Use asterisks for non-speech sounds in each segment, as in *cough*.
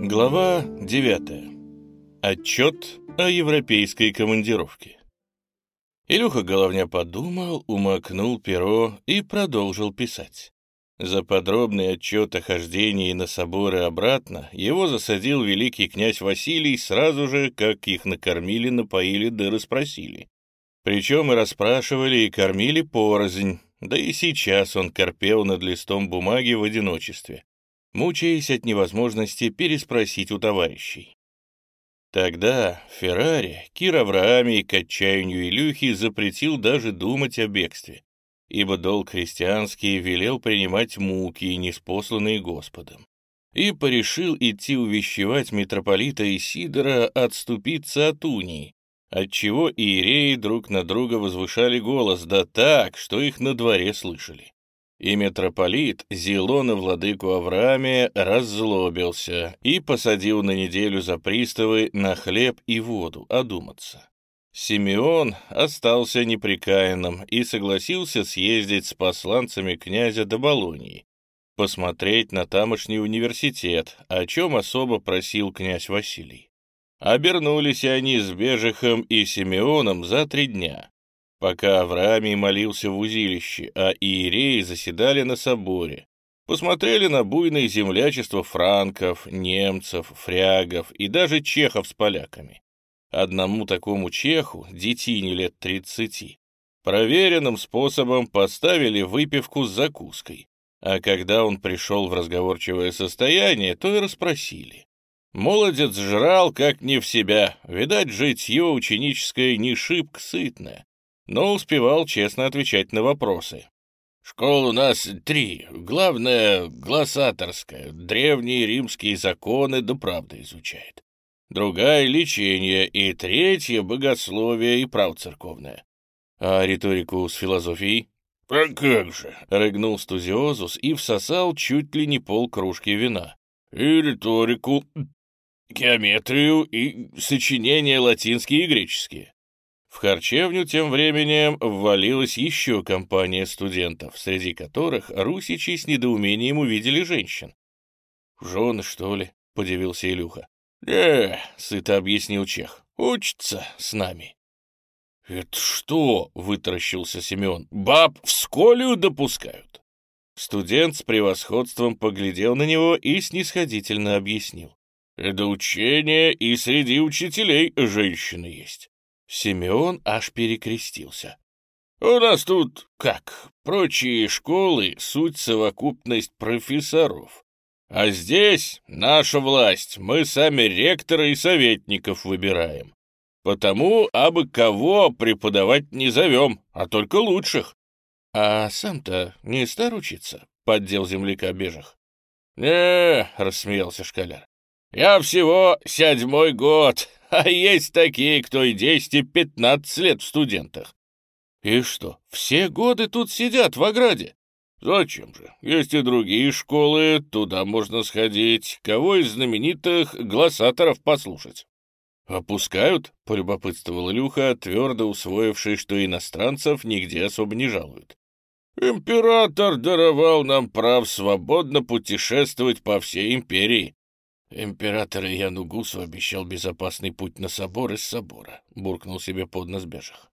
Глава 9. Отчет о европейской командировке. Илюха Головня подумал, умокнул перо и продолжил писать. За подробный отчет о хождении на соборы обратно его засадил великий князь Василий сразу же, как их накормили, напоили да расспросили. Причем и расспрашивали, и кормили порознь, да и сейчас он корпел над листом бумаги в одиночестве, мучаясь от невозможности переспросить у товарищей. Тогда Феррари, Кир Авраами к отчаянию Илюхи запретил даже думать о бегстве, ибо долг христианский велел принимать муки, неспосланные Господом, и порешил идти увещевать митрополита Исидора отступиться от унии, отчего иереи друг на друга возвышали голос, да так, что их на дворе слышали. И митрополит Зилона владыку Аврааме раззлобился и посадил на неделю за приставы на хлеб и воду одуматься. Симеон остался неприкаянным и согласился съездить с посланцами князя до Болонии, посмотреть на тамошний университет, о чем особо просил князь Василий. Обернулись они с Бежихом и Симеоном за три дня, пока Авраамий молился в узилище, а иереи заседали на соборе. Посмотрели на буйное землячество франков, немцев, фрягов и даже чехов с поляками. Одному такому чеху, детине лет тридцати, проверенным способом поставили выпивку с закуской, а когда он пришел в разговорчивое состояние, то и расспросили. Молодец жрал как не в себя, видать, житье ученическое не шибко сытное, но успевал честно отвечать на вопросы. Школ у нас три. Главное — глоссаторская, древние римские законы да правда изучает. Другая — лечение, и третья — богословие и право церковное. А риторику с философией? — А как же! — рыгнул студиозус и всосал чуть ли не пол кружки вина. — И риторику геометрию и сочинения латинские и греческие. В харчевню тем временем ввалилась еще компания студентов, среди которых русичи с недоумением увидели женщин. «Жены, что ли?» — подивился Илюха. «Не», — сыто объяснил Чех, — «учится с нами». «Это что?» — вытаращился Семен. «Баб в сколию допускают?» Студент с превосходством поглядел на него и снисходительно объяснил. Это учение, и среди учителей женщины есть. Симеон аж перекрестился. У нас тут, как, прочие школы — суть совокупность профессоров. А здесь наша власть, мы сами ректора и советников выбираем. Потому абы кого преподавать не зовем, а только лучших. — А сам-то не стар учиться? — поддел земляка Бежих. — Не, — рассмеялся школяр. Я всего седьмой год, *laughs* а есть такие, кто и десять, и пятнадцать лет в студентах. И что, все годы тут сидят в ограде? Зачем же? Есть и другие школы, туда можно сходить. Кого из знаменитых глоссаторов послушать? «Опускают?» — полюбопытствовал Илюха, твердо усвоивший, что иностранцев нигде особо не жалуют. «Император даровал нам прав свободно путешествовать по всей империи. «Император Яну Гусу обещал безопасный путь на собор из собора», — буркнул себе под нос Бежих.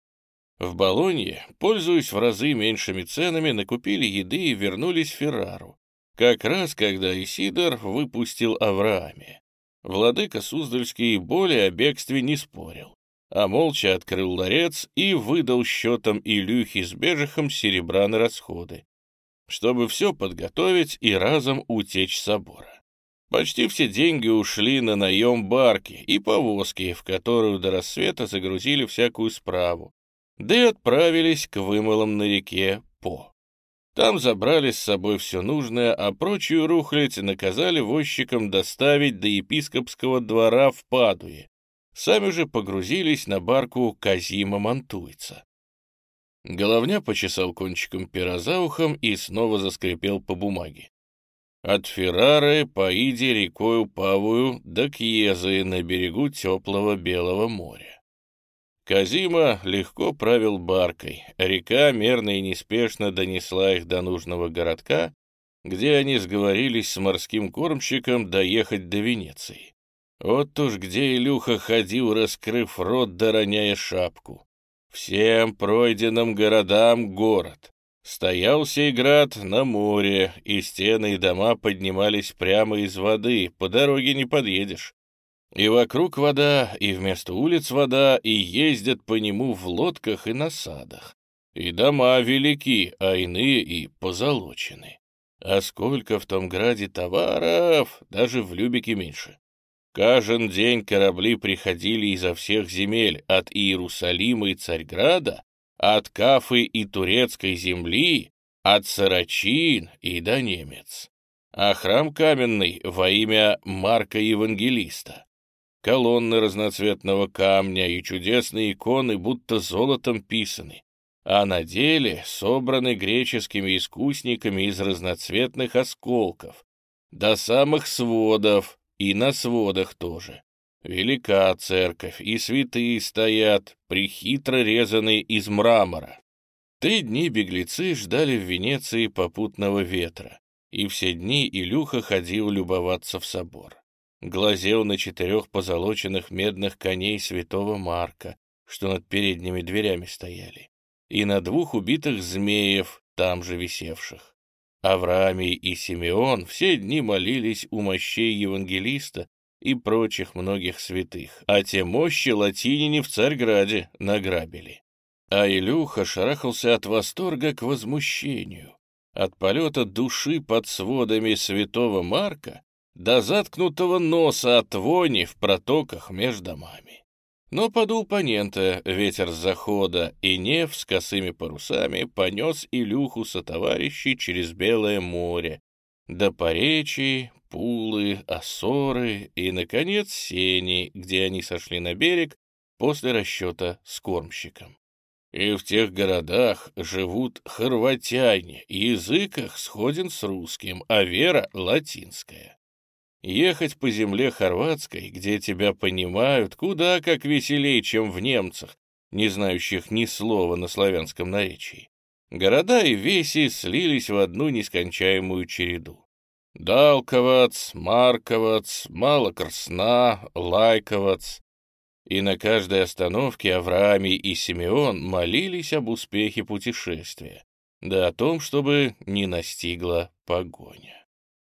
В Болонье, пользуясь в разы меньшими ценами, накупили еды и вернулись в Феррару, как раз когда Исидор выпустил Аврааме. Владыка Суздальский более о бегстве не спорил, а молча открыл ларец и выдал счетом Илюхи с Бежихом серебра на расходы, чтобы все подготовить и разом утечь собора. Почти все деньги ушли на наем барки и повозки, в которую до рассвета загрузили всякую справу, да и отправились к вымылам на реке По. Там забрали с собой все нужное, а прочую рухлядь наказали возчикам доставить до епископского двора в Падуе. Сами же погрузились на барку Казима Мантуйца. Головня почесал кончиком пера за ухом и снова заскрипел по бумаге. От Феррары поиди рекою Павую до Кьезы на берегу теплого Белого моря. Казима легко правил баркой, река мерно и неспешно донесла их до нужного городка, где они сговорились с морским кормщиком доехать до Венеции. Вот уж где Илюха ходил, раскрыв рот, дороняя шапку. Всем пройденным городам город. Стоял сей град на море, и стены и дома поднимались прямо из воды, по дороге не подъедешь. И вокруг вода, и вместо улиц вода, и ездят по нему в лодках и насадах. И дома велики, а иные и позолочены. А сколько в том граде товаров, даже в Любике меньше. Каждый день корабли приходили изо всех земель, от Иерусалима и Царьграда, от Кафы и Турецкой земли, от Сарачин и до немец. А храм каменный во имя Марка Евангелиста. Колонны разноцветного камня и чудесные иконы будто золотом писаны, а на деле собраны греческими искусниками из разноцветных осколков, до самых сводов, и на сводах тоже. Велика церковь, и святые стоят, прихитро резанные из мрамора. Три дни беглецы ждали в Венеции попутного ветра, и все дни Илюха ходил любоваться в собор. Глазел на четырех позолоченных медных коней святого Марка, что над передними дверями стояли, и на двух убитых змеев, там же висевших. Авраамий и Симеон все дни молились у мощей евангелиста и прочих многих святых, а те мощи латинине в Царьграде награбили. А Илюха шарахался от восторга к возмущению, от полета души под сводами святого Марка до заткнутого носа от вони в протоках между домами. Но подул понента, ветер с захода, и Нев с косыми парусами понес Илюху со товарищей через Белое море, до Поречий, Пулы, Осоры и, наконец, Сени, где они сошли на берег после расчета с кормщиком. И в тех городах живут хорватяне, язык их сходен с русским, а вера — латинская. Ехать по земле хорватской, где тебя понимают, куда как веселей, чем в немцах, не знающих ни слова на славянском наречии. Города и веси слились в одну нескончаемую череду. Далковац, Марковац, Малокрсна, Лайковац. И на каждой остановке Авраамий и Симеон молились об успехе путешествия, да о том, чтобы не настигла погоня.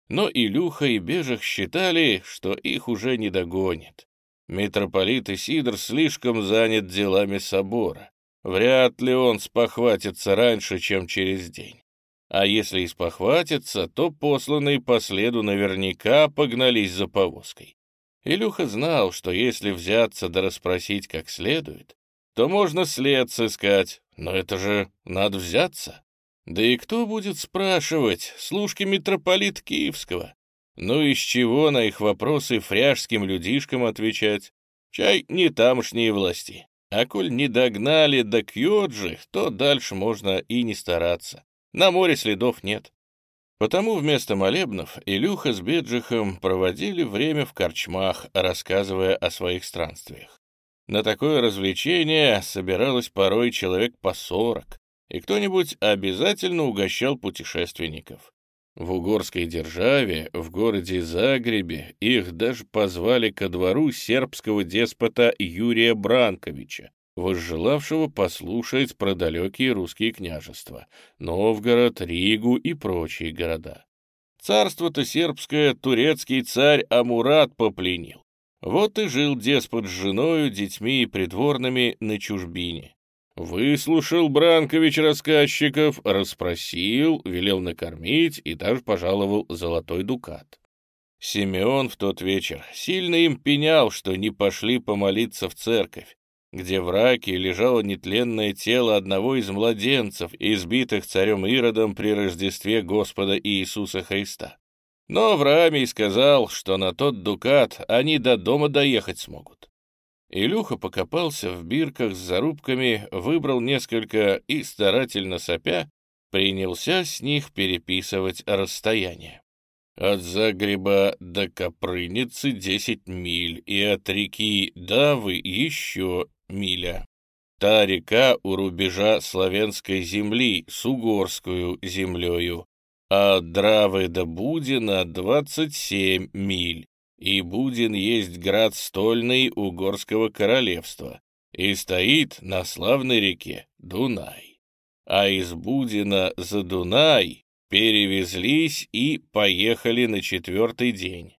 Но Илюха и Бежих считали, что их уже не догонит. Митрополит Исидор слишком занят делами собора. Вряд ли он спохватится раньше, чем через день. А если и спохватится, то посланные по следу наверняка погнались за повозкой. Илюха знал, что если взяться да расспросить как следует, то можно след сыскать, но это же надо взяться. Да и кто будет спрашивать, служки митрополит Киевского? Ну из чего на их вопросы фряжским людишкам отвечать? Чай не тамошние власти. А коль не догнали до Кьоджи, то дальше можно и не стараться. На море следов нет. Потому вместо молебнов Илюха с Беджихом проводили время в корчмах, рассказывая о своих странствиях. На такое развлечение собиралось порой человек по сорок, и кто-нибудь обязательно угощал путешественников. В угорской державе, в городе Загребе, их даже позвали ко двору сербского деспота Юрия Бранковича, возжелавшего послушать про далекие русские княжества, Новгород, Ригу и прочие города. Царство-то сербское турецкий царь Амурат попленил. Вот и жил деспот с женою, детьми и придворными на чужбине. Выслушал Бранкович рассказчиков, расспросил, велел накормить и даже пожаловал золотой дукат. Симеон в тот вечер сильно им пенял, что не пошли помолиться в церковь, где в раке лежало нетленное тело одного из младенцев, избитых царем Иродом при Рождестве Господа Иисуса Христа. Но Авраамий сказал, что на тот дукат они до дома доехать смогут. Илюха покопался в бирках с зарубками, выбрал несколько и, старательно сопя, принялся с них переписывать расстояние. От Загреба до Копрыницы десять миль, и от реки Давы еще миля. Та река у рубежа славянской земли с угорскую землею. а от Дравы до Будина двадцать семь миль, и Будин есть град стольный Угорского королевства, и стоит на славной реке Дунай. А из Будина за Дунай перевезлись и поехали на четвертый день.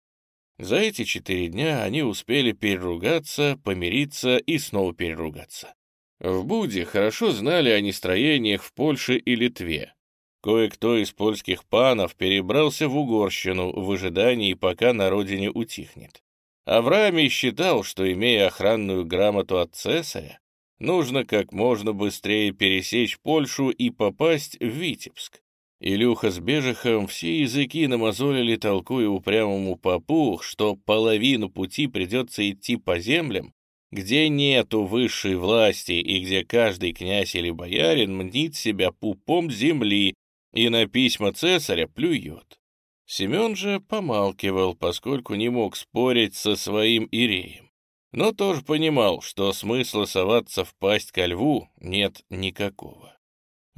За эти четыре дня они успели переругаться, помириться и снова переругаться. В Буде хорошо знали о нестроениях в Польше и Литве. Кое-кто из польских панов перебрался в Угорщину в ожидании, пока на родине утихнет. Авраамий считал, что, имея охранную грамоту от цесаря, нужно как можно быстрее пересечь Польшу и попасть в Витебск. Илюха с Бежихом все языки намазолили, толкуя упрямому попу, что половину пути придется идти по землям, где нету высшей власти и где каждый князь или боярин мнит себя пупом земли и на письма цесаря плюет. Семен же помалкивал, поскольку не мог спорить со своим Иреем, но тоже понимал, что смысла соваться в пасть ко льву нет никакого.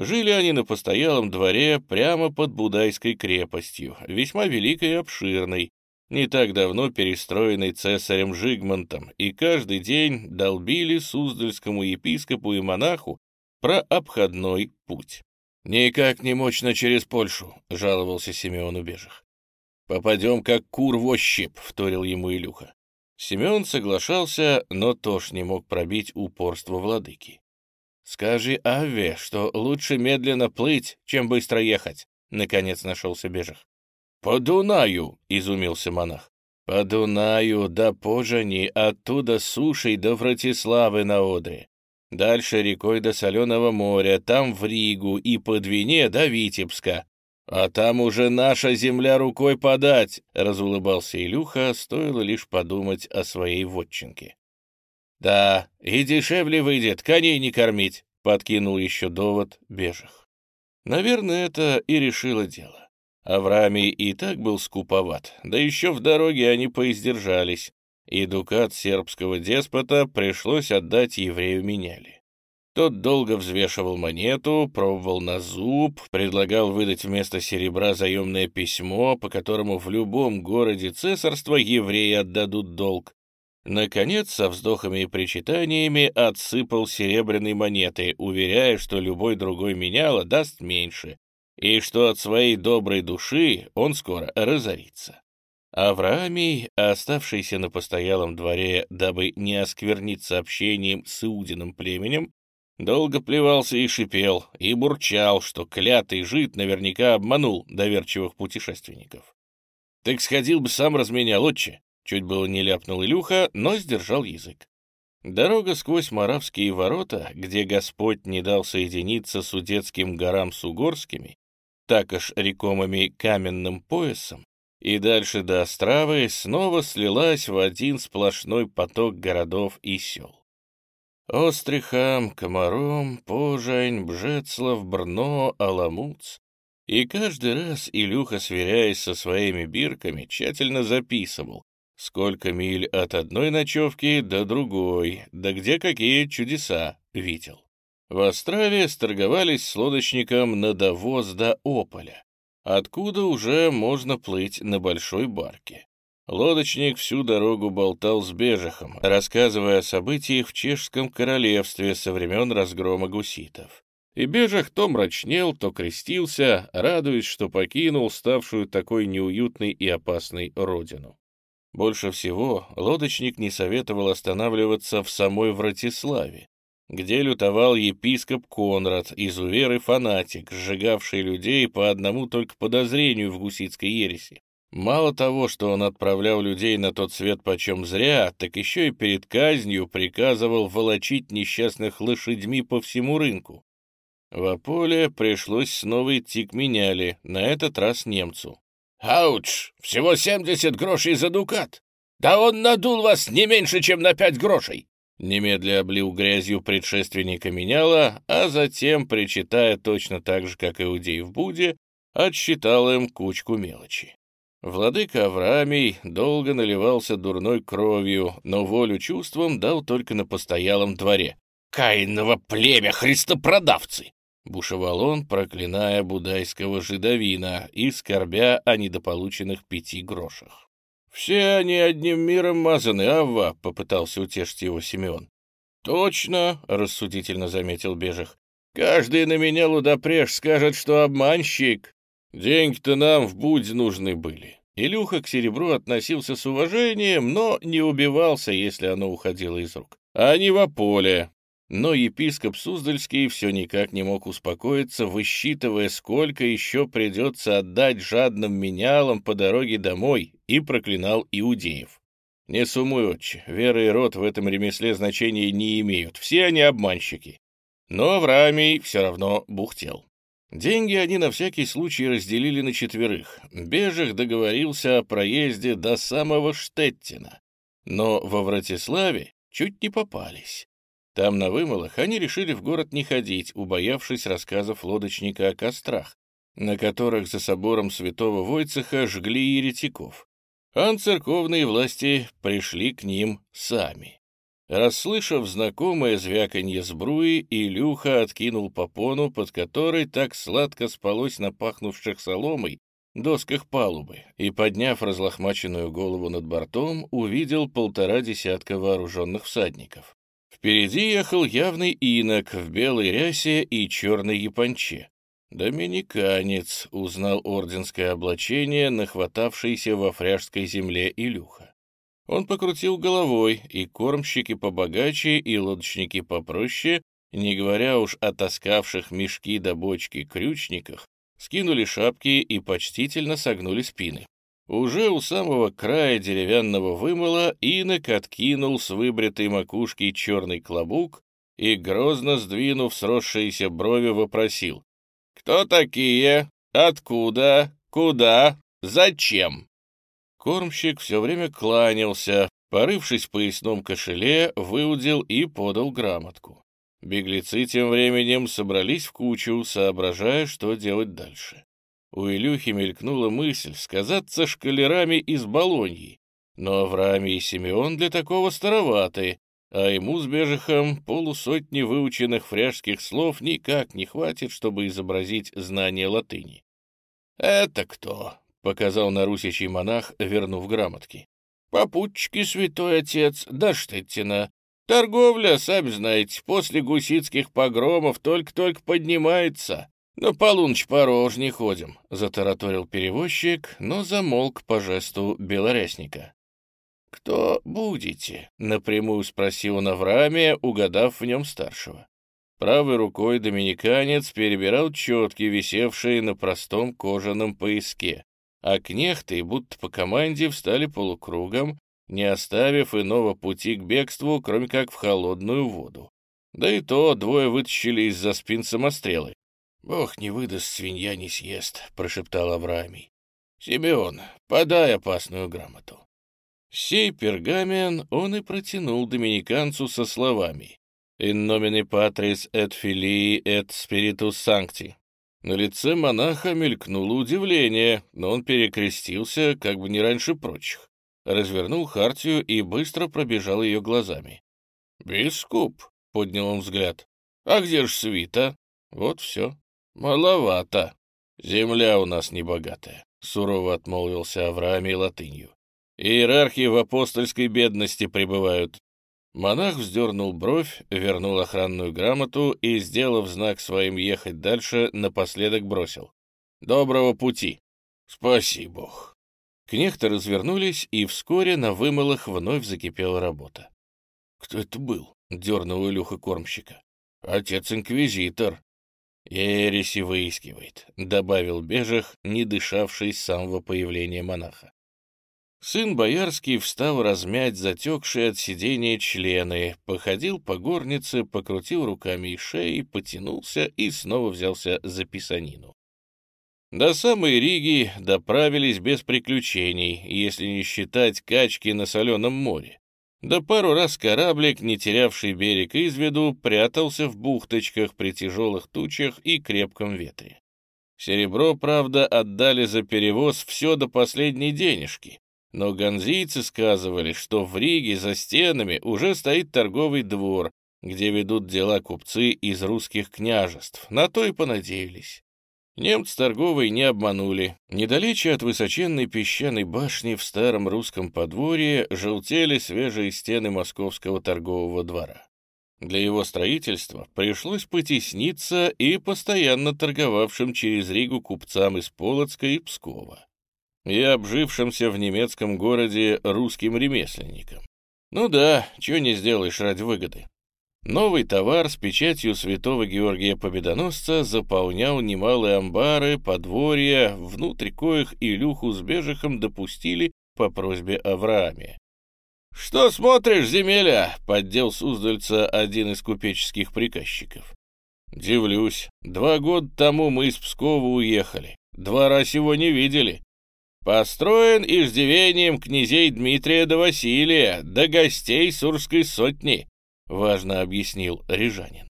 Жили они на постоялом дворе прямо под Будайской крепостью, весьма великой и обширной, не так давно перестроенной цесарем Жигмонтом, и каждый день долбили Суздальскому епископу и монаху про обходной путь. «Никак не мощно через Польшу», — жаловался Симеон Убежих. «Попадем как кур в ощип», — вторил ему Илюха. Семен соглашался, но тоже не мог пробить упорство владыки. «Скажи Аве, что лучше медленно плыть, чем быстро ехать», — наконец нашелся Бежих. «По Дунаю!» — изумился монах. «По Дунаю, да пожани, оттуда сушей до Вратиславы на Одре. Дальше рекой до Соленого моря, там в Ригу и по Двине до Витебска. А там уже наша земля рукой подать!» — разулыбался Илюха, стоило лишь подумать о своей вотчинке. «Да, и дешевле выйдет, коней не кормить», — подкинул еще довод Бежих. Наверное, это и решило дело. Авраамий и так был скуповат, да еще в дороге они поиздержались, и дукат сербского деспота пришлось отдать еврею меняли. Тот долго взвешивал монету, пробовал на зуб, предлагал выдать вместо серебра заемное письмо, по которому в любом городе цесарства евреи отдадут долг, Наконец, со вздохами и причитаниями отсыпал серебряные монеты, уверяя, что любой другой меняло даст меньше, и что от своей доброй души он скоро разорится. Авраамий, оставшийся на постоялом дворе, дабы не оскверниться общением с Иудиным племенем, долго плевался и шипел, и бурчал, что клятый жид наверняка обманул доверчивых путешественников. «Так сходил бы сам разменял, отче», Чуть было не ляпнул Илюха, но сдержал язык. Дорога сквозь Моравские ворота, где Господь не дал соединиться с Удетским горам с Угорскими, так аж рекомами каменным поясом, и дальше до Остравы снова слилась в один сплошной поток городов и сел. Острихам, Комаром, Пожань, Бжецлав, Брно, Аламуц. И каждый раз Илюха, сверяясь со своими бирками, тщательно записывал, Сколько миль от одной ночевки до другой, да где какие чудеса видел. В Австралии сторговались с лодочником на довоз до Ополя, откуда уже можно плыть на большой барке. Лодочник всю дорогу болтал с Бежихом, рассказывая о событиях в Чешском королевстве со времен разгрома гуситов. И Бежих то мрачнел, то крестился, радуясь, что покинул ставшую такой неуютной и опасной родину. Больше всего лодочник не советовал останавливаться в самой Вратиславе, где лютовал епископ Конрад, изувер и фанатик, сжигавший людей по одному только подозрению в гуситской ереси. Мало того, что он отправлял людей на тот свет почем зря, так еще и перед казнью приказывал волочить несчастных лошадьми по всему рынку. В Аполе пришлось снова идти к меняли, на этот раз немцу. «Ауч! Всего семьдесят грошей за дукат! Да он надул вас не меньше, чем на пять грошей!» Немедля облил грязью предшественника меняла, а затем, причитая точно так же, как иудей в Буде, отсчитал им кучку мелочи. Владыка Авраамий долго наливался дурной кровью, но волю чувствам дал только на постоялом дворе. «Каиново племя, христопродавцы! Бушевал он, проклиная будайского жидовина и скорбя о недополученных пяти грошах. «Все они одним миром мазаны, Авва», — попытался утешить его Симеон. «Точно», — рассудительно заметил Бежих. «Каждый на меня лудопреж скажет, что обманщик. Деньги-то нам в будь нужны были». Илюха к серебру относился с уважением, но не убивался, если оно уходило из рук. Не во поле. Но епископ Суздальский все никак не мог успокоиться, высчитывая, сколько еще придется отдать жадным менялам по дороге домой, и проклинал иудеев. Не сумуй, отче, вера и род в этом ремесле значения не имеют, все они обманщики. Но Авраамий все равно бухтел. Деньги они на всякий случай разделили на четверых. Бежих договорился о проезде до самого Штеттина. Но во Вратиславе чуть не попались. Там, на вымылах, они решили в город не ходить, убоявшись рассказов лодочника о кострах, на которых за собором святого Войцеха жгли еретиков а церковные власти пришли к ним сами. Расслышав знакомое звяканье сбруи, Илюха откинул попону, под которой так сладко спалось на пахнувших соломой досках палубы, и, подняв разлохмаченную голову над бортом, увидел полтора десятка вооруженных всадников. Впереди ехал явный инок в белой рясе и черной японче. «Доминиканец», — узнал орденское облачение, нахватавшееся во фряжской земле Илюха. Он покрутил головой, и кормщики побогаче, и лодочники попроще, не говоря уж о таскавших мешки до бочки крючниках, скинули шапки и почтительно согнули спины. Уже у самого края деревянного вымыла инок откинул с выбритой макушки черный клобук и, грозно сдвинув сросшиеся брови, вопросил «Кто такие? Откуда? Куда? Зачем?» Кормщик все время кланялся, порывшись в поясном кошеле, выудил и подал грамотку. Беглецы тем временем собрались в кучу, соображая, что делать дальше. У Илюхи мелькнула мысль сказаться шкалерами из Болоньи, но Авраамий и Симеон для такого староваты, а ему с Бежихом полусотни выученных фряжских слов никак не хватит, чтобы изобразить знание латыни. «Это кто?» — показал на русичий монах, вернув грамотки. «Попутчики, святой отец, да Штеттина. Торговля, сами знаете, после гусицких погромов только-только поднимается. На полуночь порожней ходим», — затараторил перевозчик, но замолк по жесту белорясника. «Кто будете?» — напрямую спросил он Авраамия, угадав в нем старшего. Правой рукой доминиканец перебирал четки, висевшие на простом кожаном пояске, а кнехты, будто по команде, встали полукругом, не оставив иного пути к бегству, кроме как в холодную воду. Да и то двое вытащили из-за спин самострелы. «Бог не выдаст, свинья не съест», — прошептал Авраамий. «Симеон, подай опасную грамоту». Сей пергамен он и протянул доминиканцу со словами «In nomine Patris et Filii et Spiritus Sancti». На лице монаха мелькнуло удивление, но он перекрестился, как бы не раньше прочих, развернул хартию и быстро пробежал ее глазами. «Бискуп», — поднял он взгляд, — «а где ж свита?» «Вот все. Маловато. Земля у нас небогатая», — сурово отмолвился Авраамий латынью. Иерархи в апостольской бедности пребывают. Монах вздернул бровь, вернул охранную грамоту и, сделав знак своим ехать дальше, напоследок бросил. «Доброго пути!» «Спаси Бог!» Кнехты развернулись, и вскоре на вымылах вновь закипела работа. «Кто это был?» — дернул Илюха кормщика. «Отец-инквизитор». «Ереси выискивает», — добавил Бежих, не дышавший с самого появления монаха. Сын боярский встал размять затекшие от сидения члены, походил по горнице, покрутил руками и шеей, потянулся и снова взялся за писанину. До самой Риги доправились без приключений, если не считать качки на соленом море. Да пару раз кораблик, не терявший берег из виду, прятался в бухточках при тяжелых тучах и крепком ветре. Серебро, правда, отдали за перевоз все до последней денежки, но ганзийцы сказывали, что в Риге за стенами уже стоит торговый двор, где ведут дела купцы из русских княжеств, на то и понадеялись. Немцы торговые не обманули. Недалече от высоченной песчаной башни в старом русском подворье желтели свежие стены московского торгового двора. Для его строительства пришлось потесниться и постоянно торговавшим через Ригу купцам из Полоцка и Пскова, и обжившимся в немецком городе русским ремесленникам. Ну да, чего не сделаешь ради выгоды. Новый товар с печатью святого Георгия Победоносца заполнял немалые амбары, подворья, внутрь коих Илюху с Бежихом допустили по просьбе Аврааме. «Что смотришь, земеля?» — поддел Суздальца один из купеческих приказчиков. «Дивлюсь. Два года тому мы из Пскова уехали. Двора сего не видели. Построен иждивением князей Дмитрия да Василия, да гостей Сурской сотни», — важно объяснил Рижанин.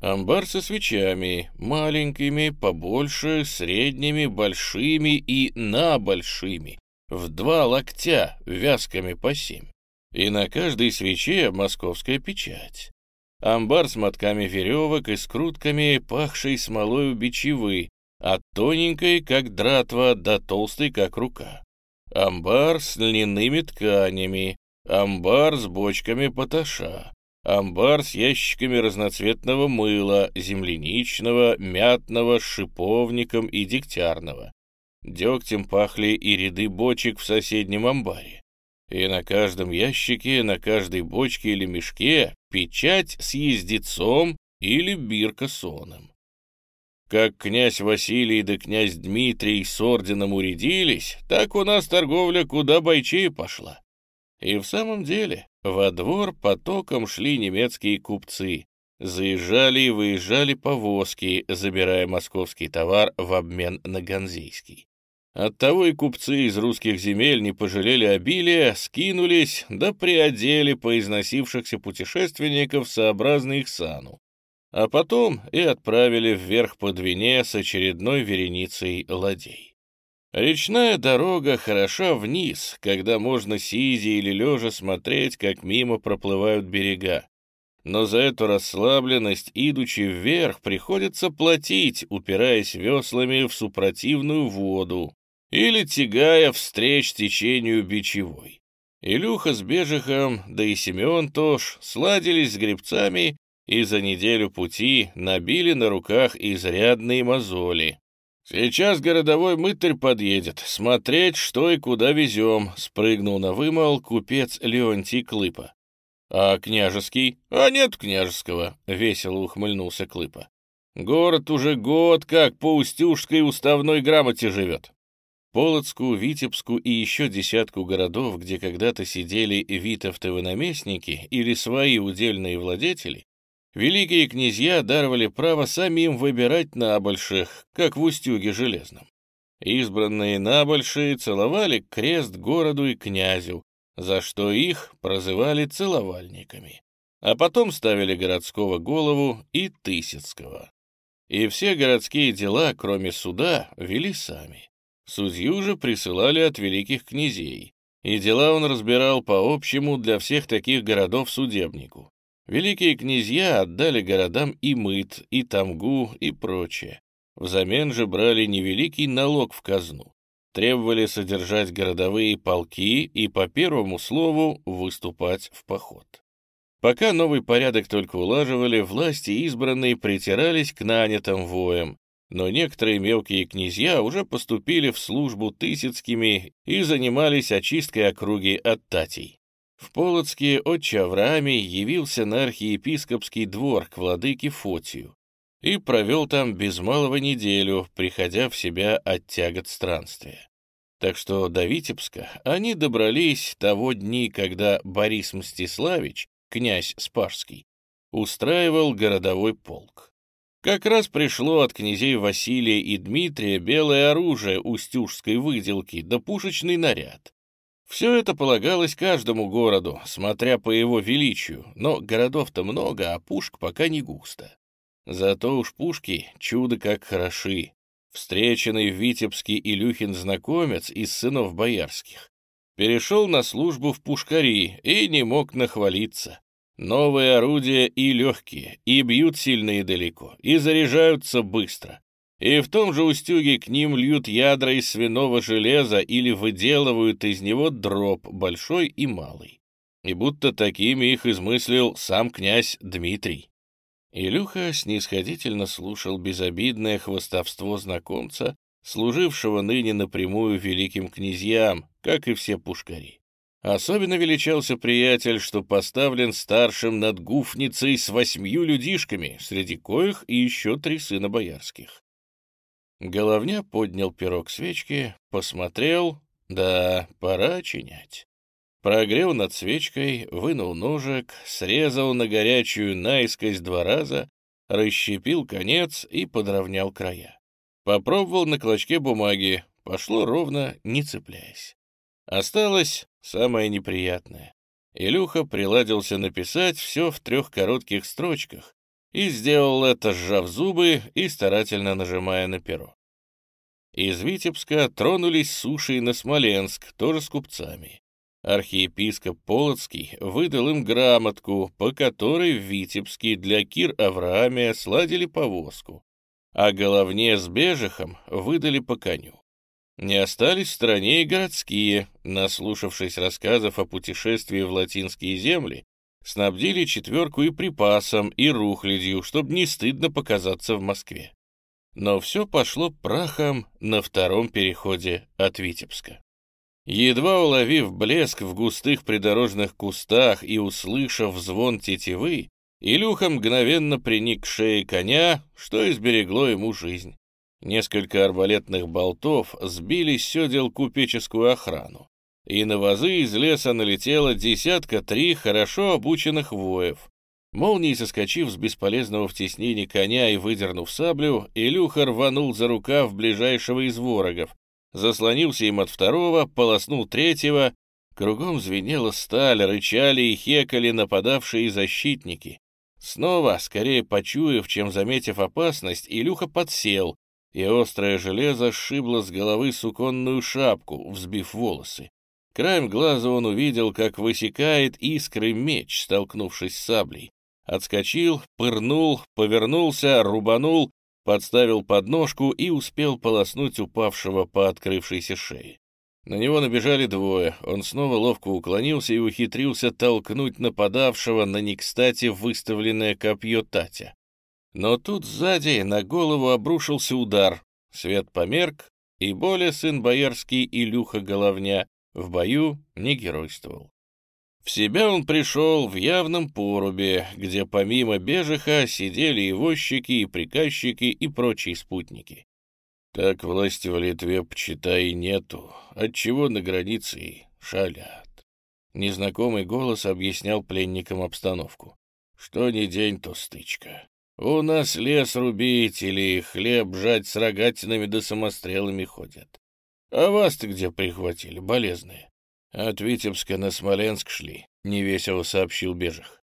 Амбар со свечами, маленькими, побольше, средними, большими и на большими, в два локтя, вязками по семь и на каждой свече московская печать. Амбар с мотками веревок и скрутками, пахшей смолой бичевы, от тоненькой, как дратва, до толстой, как рука. Амбар с льняными тканями, амбар с бочками поташа, амбар с ящиками разноцветного мыла, земляничного, мятного, шиповником и дегтярного. Дегтем пахли и ряды бочек в соседнем амбаре и на каждом ящике, на каждой бочке или мешке печать с ездецом или бирка с оном. Как князь Василий да князь Дмитрий с орденом уредились, так у нас торговля куда бойчее пошла. И в самом деле во двор потоком шли немецкие купцы, заезжали и выезжали повозки, забирая московский товар в обмен на ганзейский. Оттого и купцы из русских земель не пожалели обилия, скинулись, да приодели поизносившихся путешественников сообразно их сану. А потом и отправили вверх по Двине с очередной вереницей ладей. Речная дорога хороша вниз, когда можно сидя или лежа смотреть, как мимо проплывают берега. Но за эту расслабленность, идучи вверх, приходится платить, упираясь веслами в супротивную воду, или тягая встреч течению бичевой. Илюха с Бежихом, да и Семен тоже сладились с гребцами и за неделю пути набили на руках изрядные мозоли. «Сейчас городовой мытарь подъедет, смотреть, что и куда везем», — спрыгнул на вымол купец Леонтий Клыпа. «А княжеский?» «А нет княжеского», — весело ухмыльнулся Клыпа. «Город уже год как по Устюжской уставной грамоте живет. Полоцку, Витебску и еще десятку городов, где когда-то сидели витовтовы наместники или свои удельные владетели, великие князья даровали право самим выбирать набольших, как в Устюге Железном. Избранные набольшие целовали крест городу и князю, за что их прозывали целовальниками, а потом ставили городского голову и Тысяцкого. И все городские дела, кроме суда, вели сами. Судью же присылали от великих князей, и дела он разбирал по общему для всех таких городов судебнику. Великие князья отдали городам и мыт, и тамгу, и прочее. Взамен же брали невеликий налог в казну. Требовали содержать городовые полки и по первому слову выступать в поход. Пока новый порядок только улаживали, власти избранные притирались к нанятым воям, но некоторые мелкие князья уже поступили в службу Тысяцкими и занимались очисткой округи от татей. В Полоцке отче Аврааме явился на архиепископский двор к владыке Фотию и провел там без малого неделю, приходя в себя от тягот странствия. Так что до Витебска они добрались того дни, когда Борис Мстиславич, князь Спарский, устраивал городовой полк. Как раз пришло от князей Василия и Дмитрия белое оружие устюжской выделки да пушечный наряд. Все это полагалось каждому городу, смотря по его величию, но городов-то много, а пушк пока не густо. Зато уж пушки чудо как хороши. Встреченный в Витебске Илюхин знакомец из сынов боярских перешел на службу в пушкари и не мог нахвалиться. Новые орудия и легкие, и бьют сильно и далеко, и заряжаются быстро. И в том же устюге к ним льют ядра из свиного железа или выделывают из него дроб большой и малый. И будто такими их измыслил сам князь Дмитрий. Илюха снисходительно слушал безобидное хвостовство знакомца, служившего ныне напрямую великим князьям, как и все пушкари. Особенно величался приятель, что поставлен старшим над гуфницей с восьмью людишками, среди коих и еще три сына боярских. Головня поднял пирог свечки, посмотрел, да, пора чинять. Прогрел над свечкой, вынул ножик, срезал на горячую наискось два раза, расщепил конец и подровнял края. Попробовал на клочке бумаги, пошло ровно, не цепляясь. Осталось самое неприятное. Илюха приладился написать все в трех коротких строчках и сделал это, сжав зубы и старательно нажимая на перо. Из Витебска тронулись суши на Смоленск, тоже с купцами. Архиепископ Полоцкий выдал им грамотку, по которой в Витебске для Кир Авраамия сладили повозку, а головне с Бежихом выдали по коню. Не остались в стороне и городские, наслушавшись рассказов о путешествии в латинские земли, снабдили четверку и припасом, и рухлядью, чтобы не стыдно показаться в Москве. Но все пошло прахом на втором переходе от Витебска. Едва уловив блеск в густых придорожных кустах и услышав звон тетивы, Илюха мгновенно приник к шее коня, что изберегло ему жизнь. Несколько арбалетных болтов сбили с седел купеческую охрану, и на вазы из леса налетело десятка три хорошо обученных воев. Молнией соскочив с бесполезного в теснении коня и выдернув саблю, Илюха рванул за рукав ближайшего из ворогов, заслонился им от второго, полоснул третьего, кругом звенела сталь, рычали и хекали нападавшие защитники. Снова, скорее почуяв, чем заметив опасность, Илюха подсел, и острое железо сшибло с головы суконную шапку, взбив волосы. Краем глаза он увидел, как высекает искры меч, столкнувшись с саблей. Отскочил, пырнул, повернулся, рубанул, подставил подножку и успел полоснуть упавшего по открывшейся шее. На него набежали двое, он снова ловко уклонился и ухитрился толкнуть нападавшего на некстати выставленное копье Татя. Но тут сзади на голову обрушился удар. Свет померк, и более сын боярский Илюха Головня в бою не геройствовал. В себя он пришел в явном порубе, где помимо Бежиха сидели и возчики, и приказчики, и прочие спутники. Так власти в Литве, почитай, нету, отчего на границе шалят. Незнакомый голос объяснял пленникам обстановку. Что ни день, то стычка. У нас лес рубить или хлеб жать с рогатинами да самострелами ходят. А вас-то где прихватили, болезные? От Витебска на Смоленск шли, — невесело сообщил Бежих.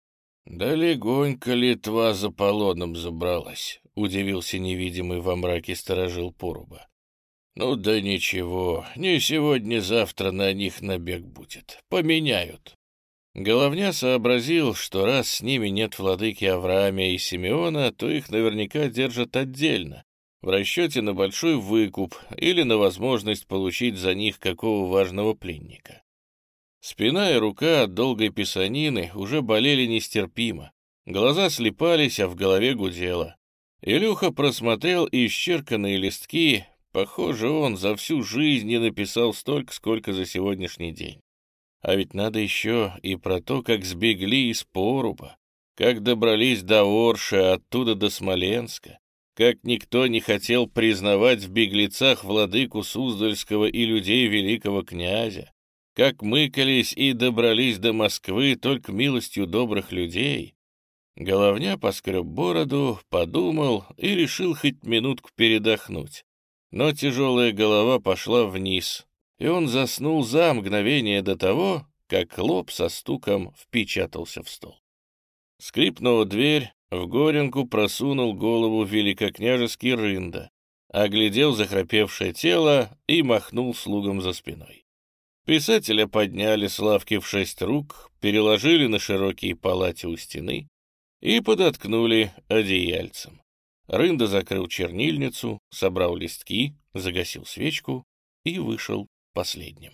Да легонько Литва за полоном забралась, — удивился невидимый во мраке сторожил поруба. Ну да ничего, не сегодня-завтра на них набег будет. Поменяют. Головня сообразил, что раз с ними нет владыки Авраамия и Симеона, то их наверняка держат отдельно, в расчете на большой выкуп или на возможность получить за них какого важного пленника. Спина и рука от долгой писанины уже болели нестерпимо, глаза слепались, а в голове гудело. Илюха просмотрел исчерканные листки, похоже, он за всю жизнь не написал столько, сколько за сегодняшний день. А ведь надо еще и про то, как сбегли из Поруба, как добрались до Орши, оттуда до Смоленска, как никто не хотел признавать в беглецах владыку Суздальского и людей великого князя, как мыкались и добрались до Москвы только милостью добрых людей. Головня поскреб бороду, подумал и решил хоть минутку передохнуть. Но тяжелая голова пошла вниз, и он заснул за мгновение до того, как лоб со стуком впечатался в стол. Скрипнула дверь, в горенку просунул голову великокняжеский рында, оглядел захрапевшее тело и махнул слугам за спиной. Писателя подняли с лавки в шесть рук, переложили на широкие палати у стены и подоткнули одеяльцем. Рында закрыл чернильницу, собрал листки, загасил свечку и вышел последним.